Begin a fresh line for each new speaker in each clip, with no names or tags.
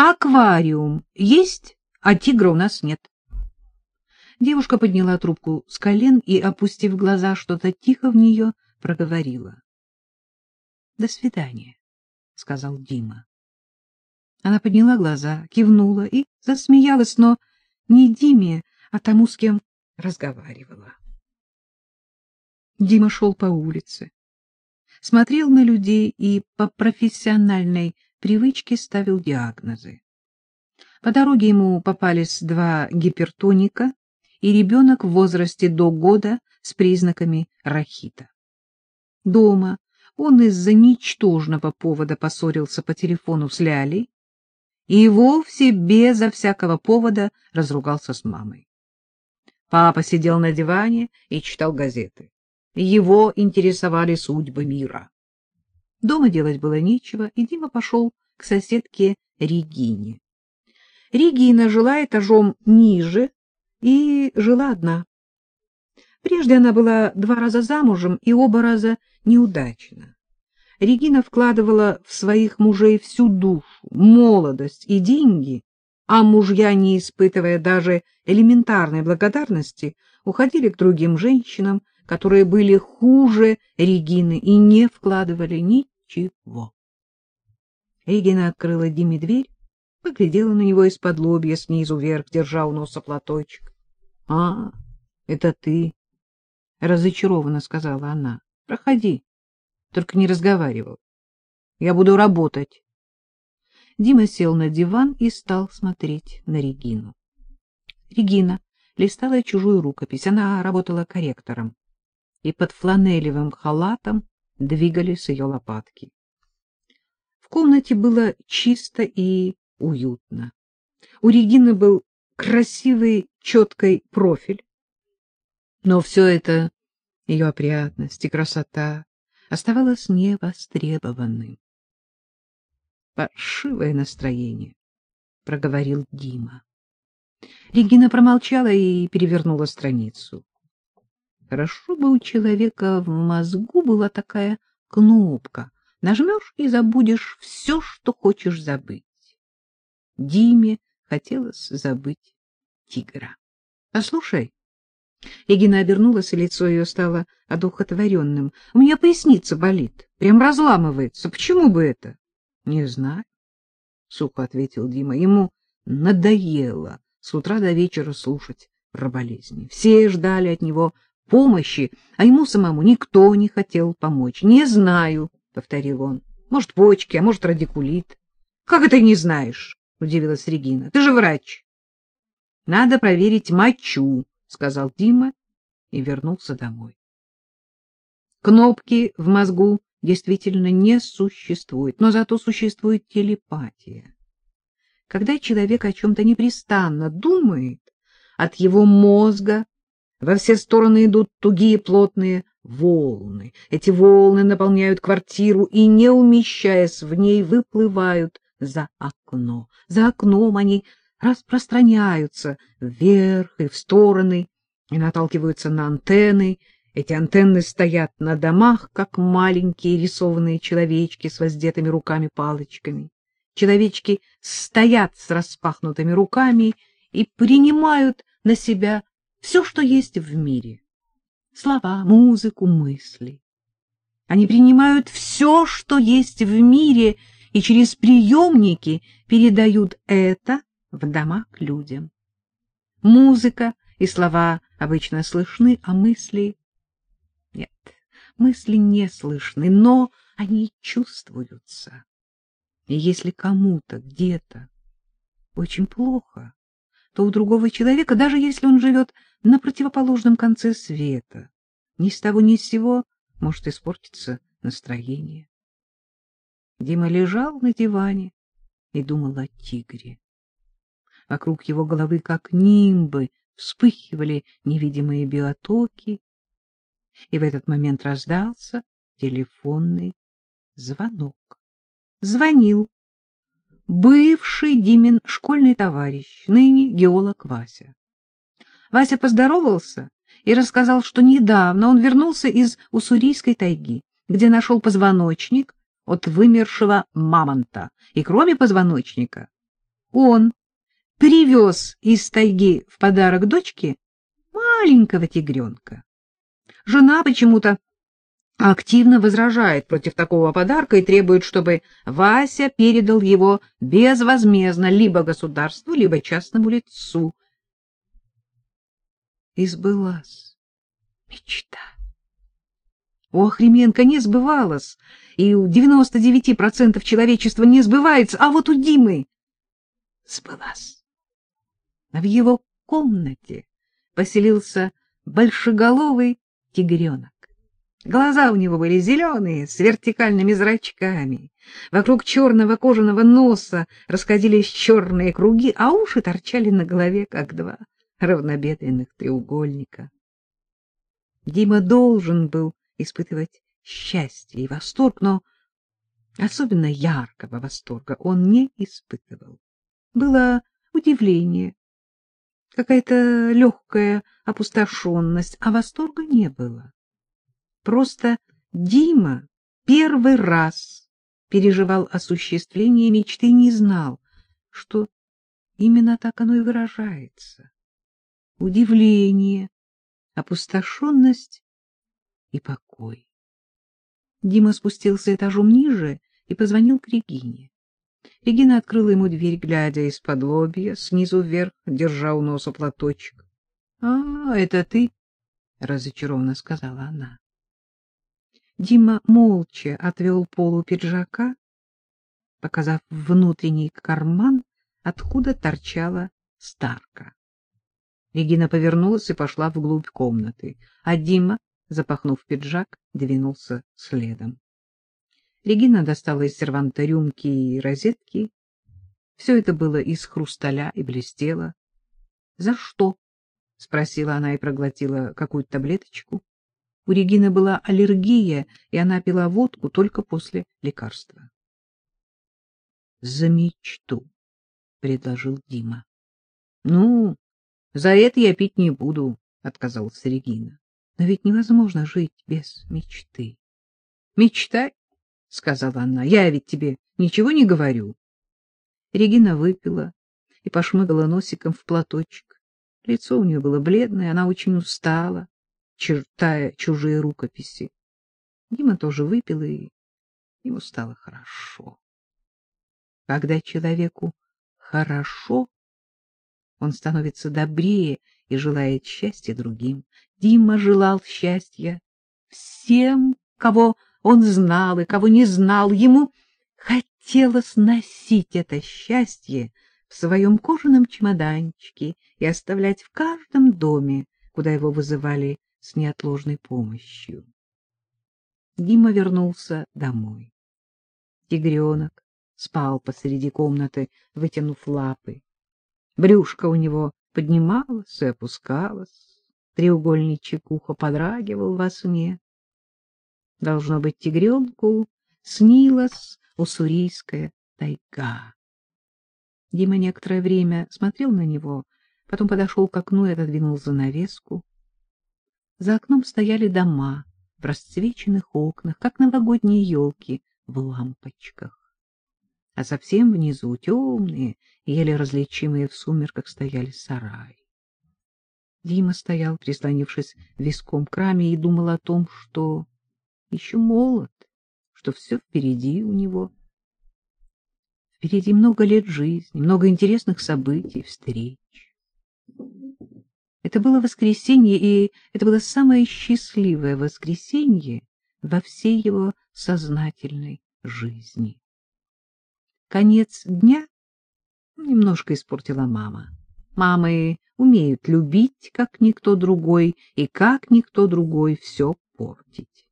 Аквариум есть, а тигра у нас нет. Девушка подняла трубку с колен и, опустив глаза, что-то тихо в нее проговорила. — До свидания, — сказал Дима. Она подняла глаза, кивнула и засмеялась, но не Диме, а тому, с кем разговаривала. Дима шел по улице, смотрел на людей и по профессиональной привычке ставил диагнозы. По дороге ему попались два гипертоника и ребенок в возрасте до года с признаками рахита. Дома он из-за ничтожного повода поссорился по телефону с Лялей и вовсе безо всякого повода разругался с мамой. Папа сидел на диване и читал газеты. Его интересовали судьбы мира. Дома делать было нечего, и Дима пошел к соседке Регине. Регина жила этажом ниже и жила одна. Прежде она была два раза замужем и оба раза неудачно. Регина вкладывала в своих мужей всю душу, молодость и деньги, а мужья, не испытывая даже элементарной благодарности, уходили к другим женщинам, которые были хуже Регины и не вкладывали ничего. Регина открыла Диме дверь, поглядела на него из-под лобья снизу вверх, держа у носа платочек. — А, это ты, — разочарованно сказала она. — Проходи, только не разговаривай. Я буду работать. Дима сел на диван и стал смотреть на Регину. Регина листала чужую рукопись. Она работала корректором, и под фланелевым халатом двигались ее лопатки. В комнате было чисто и уютно. У Регины был красивый, четкий профиль. Но все это, ее опрятность и красота, оставалось невостребованным. «Паршивое настроение», — проговорил Дима. Регина промолчала и перевернула страницу. Хорошо бы у человека в мозгу была такая кнопка, Нажмешь и забудешь все, что хочешь забыть. Диме хотелось забыть тигра. — Послушай. Егина обернулась, и лицо ее стало одухотворенным. — У меня поясница болит, прям разламывается. Почему бы это? — Не знаю, — сухо ответил Дима. Ему надоело с утра до вечера слушать про болезни. Все ждали от него помощи, а ему самому никто не хотел помочь. Не знаю, повторил он. — Может, почки, а может, радикулит. — Как это не знаешь? — удивилась Регина. — Ты же врач. — Надо проверить мочу, — сказал Дима и вернулся домой. Кнопки в мозгу действительно не существует, но зато существует телепатия. Когда человек о чем-то непрестанно думает, от его мозга во все стороны идут тугие плотные волны. Эти волны наполняют квартиру и, не умещаясь в ней, выплывают за окно. За окном они распространяются вверх и в стороны и наталкиваются на антенны. Эти антенны стоят на домах, как маленькие рисованные человечки с воздетыми руками-палочками. Человечки стоят с распахнутыми руками и принимают на себя все, что есть в мире слова, музыку, мысли. Они принимают все, что есть в мире, и через приемники передают это в дома к людям. Музыка и слова обычно слышны, а мысли... Нет, мысли не слышны, но они чувствуются. И если кому-то где-то очень плохо, то у другого человека, даже если он живет на противоположном конце света, ни с того ни с сего может испортиться настроение. Дима лежал на диване и думал о тигре. Вокруг его головы, как нимбы, вспыхивали невидимые биотоки, и в этот момент раздался телефонный звонок. Звонил бывший Димин школьный товарищ, ныне геолог Вася. Вася поздоровался и рассказал, что недавно он вернулся из Уссурийской тайги, где нашел позвоночник от вымершего мамонта, и кроме позвоночника он привез из тайги в подарок дочке маленького тигренка. Жена почему-то активно возражает против такого подарка и требует, чтобы Вася передал его безвозмездно либо государству, либо частному лицу. И сбылась мечта. У Охременко не сбывалось, и у 99% человечества не сбывается, а вот у Димы сбылась. А в его комнате поселился большеголовый тигренок. Глаза у него были зеленые, с вертикальными зрачками. Вокруг черного кожаного носа расходились черные круги, а уши торчали на голове, как два равнобедренных треугольника. Дима должен был испытывать счастье и восторг, но особенно яркого восторга он не испытывал. Было удивление, какая-то легкая опустошенность, а восторга не было. Просто Дима первый раз переживал осуществление мечты и не знал, что именно так оно и выражается. Удивление, опустошенность и покой. Дима спустился этажом ниже и позвонил к Регине. Регина открыла ему дверь, глядя из-под лобья, снизу вверх, держа у носа платочек. — А, это ты? — разочарованно сказала она. Дима молча отвел полу пиджака, показав внутренний карман, откуда торчала старка. Регина повернулась и пошла вглубь комнаты, а Дима, запахнув пиджак, двинулся следом. Регина достала из серванта рюмки и розетки. Все это было из хрусталя и блестело. — За что? — спросила она и проглотила какую-то таблеточку. У Регины была аллергия, и она пила водку только после лекарства. — За мечту, — предложил Дима. — Ну, за это я пить не буду, — отказалась Регина. — Но ведь невозможно жить без мечты. — Мечтай, — сказала она, — я ведь тебе ничего не говорю. Регина выпила и пошмыгала носиком в платочек. Лицо у нее было бледное, она очень устала чертая чужие рукописи. Дима тоже выпил, и ему стало хорошо. Когда человеку хорошо, он становится добрее и желает счастья другим. Дима желал счастья всем, кого он знал и кого не знал. Ему хотелось носить это счастье в своем кожаном чемоданчике и оставлять в каждом доме, куда его вызывали с неотложной помощью. Дима вернулся домой. Тигренок спал посреди комнаты, вытянув лапы. Брюшко у него поднималось и опускалось, треугольничек ухо подрагивал во сне. Должно быть, тигренку снилась уссурийская тайга. Дима некоторое время смотрел на него, потом подошел к окну и отодвинул занавеску. За окном стояли дома в расцвеченных окнах, как новогодние елки в лампочках. А совсем внизу темные, еле различимые в сумерках, стояли сараи. Дима стоял, прислонившись виском к раме, и думал о том, что еще молод, что все впереди у него. Впереди много лет жизни, много интересных событий, встреч. Это было воскресенье, и это было самое счастливое воскресенье во всей его сознательной жизни. Конец дня немножко испортила мама. Мамы умеют любить, как никто другой, и как никто другой все портить.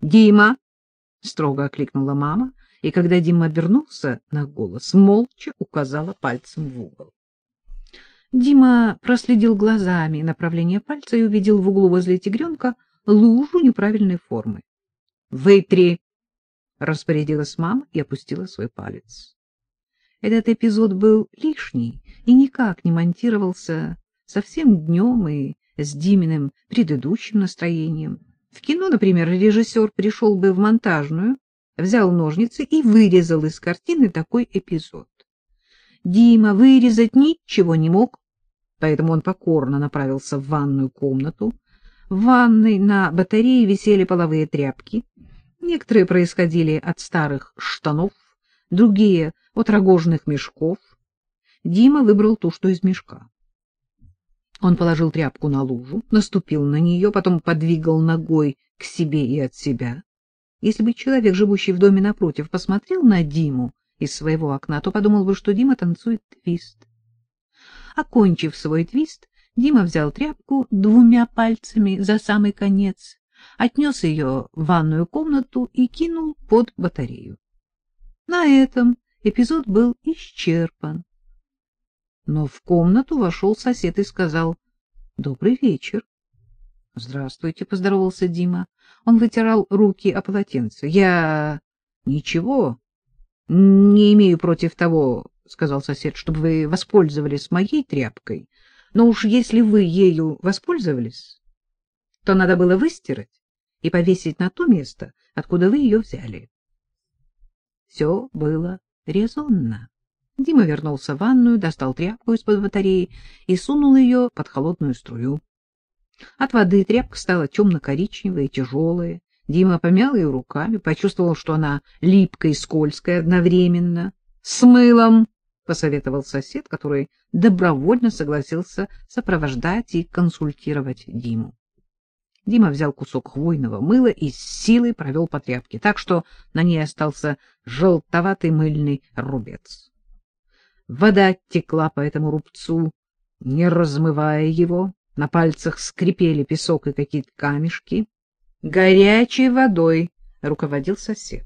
«Дима!» — строго окликнула мама, и когда Дима обернулся на голос, молча указала пальцем в угол. Дима проследил глазами направление пальца и увидел в углу возле тигренка лужу неправильной формы. — Вытри! — распорядилась мама и опустила свой палец. Этот эпизод был лишний и никак не монтировался совсем днем и с Диминым предыдущим настроением. В кино, например, режиссер пришел бы в монтажную, взял ножницы и вырезал из картины такой эпизод. Дима вырезать ничего не мог, поэтому он покорно направился в ванную комнату. В ванной на батарее висели половые тряпки. Некоторые происходили от старых штанов, другие — от рогожных мешков. Дима выбрал ту, что из мешка. Он положил тряпку на лужу, наступил на нее, потом подвигал ногой к себе и от себя. Если бы человек, живущий в доме напротив, посмотрел на Диму из своего окна, то подумал бы, что Дима танцует твист. Окончив свой твист, Дима взял тряпку двумя пальцами за самый конец, отнес ее в ванную комнату и кинул под батарею. На этом эпизод был исчерпан. Но в комнату вошел сосед и сказал «Добрый вечер». «Здравствуйте», — поздоровался Дима. Он вытирал руки о полотенце. «Я... ничего не имею против того, — сказал сосед, — чтобы вы воспользовались моей тряпкой. Но уж если вы ею воспользовались, то надо было выстирать и повесить на то место, откуда вы ее взяли». Все было резонно. Дима вернулся в ванную, достал тряпку из-под батареи и сунул ее под холодную струю. От воды тряпка стала темно-коричневая и тяжелая. Дима помял ее руками, почувствовал, что она липкая и скользкая одновременно. — С мылом! — посоветовал сосед, который добровольно согласился сопровождать и консультировать Диму. Дима взял кусок хвойного мыла и с силой провел по тряпке, так что на ней остался желтоватый мыльный рубец. Вода текла по этому рубцу, не размывая его. На пальцах скрипели песок и какие-то камешки. Горячей водой руководил сосед.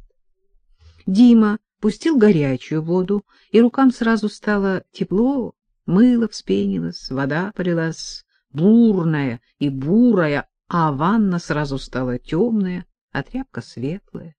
Дима пустил горячую воду, и рукам сразу стало тепло, мыло вспенилось, вода полилась бурная и бурая, а ванна сразу стала темная, а тряпка светлая.